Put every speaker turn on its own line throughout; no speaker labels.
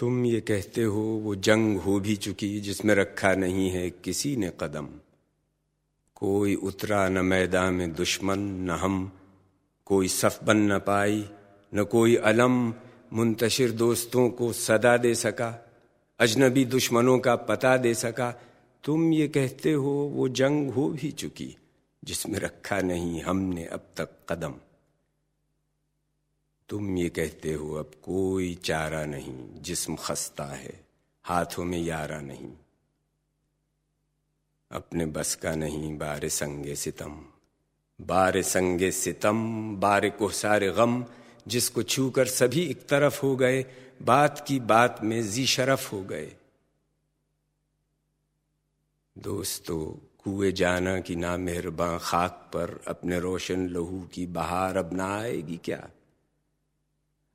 تم یہ کہتے ہو وہ جنگ ہو بھی چکی جس میں رکھا نہیں ہے کسی نے قدم۔ کوئی اترا نہ میدان میں دشمن، نہ ہم۔ کوئی صف بن نہ پائی، نہ کوئی علم۔ منتشر دوستوں کو صدا دے سکا، اجنبی دشمنوں کا پتہ دے سکا۔ تم یہ کہتے ہو وہ جنگ ہو بھی چکی جس میں رکھا نہیں ہم نے اب تک قدم۔ تم یہ کہتے ہو اب کوئی چارہ نہیں، جسم خستہ ہے، ہاتھوں میں یارہ نہیں۔ اپنے بس کا نہیں بار سنگ ستم۔ بار سنگ ستم بار کو سارے غم۔ جس کو چھو کر سبھی ایک طرف ہو گئے، بات کی بات میں زی شرف ہو گئے۔ دوستو کوئے جانا کی نا مہرباں خاک پر اپنے روشن لہو کی بہار اب نہ آئے گی کیا؟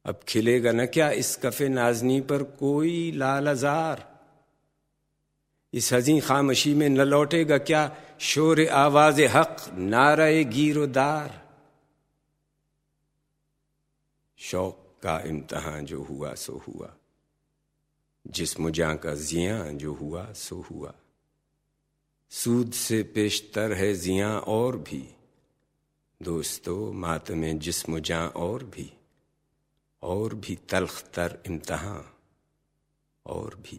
اب کھلے گا نہ کیا اس کفے نازنی پر کوئی لال ازار؟ اس حزین خامشی میں نہ لوٹے گا کیا شور آواز حق نعرہ گیر و دار؟ شوق کا امتحان جو ہوا سو ہوا، جسم جاں کا زیاں جو ہوا سو ہوا۔ سود سے پیشتر ہے زیاں اور بھی، دوستو مات میں جسم جاں اور بھی۔ اور بھی تلخ تر امتحاں اور بھی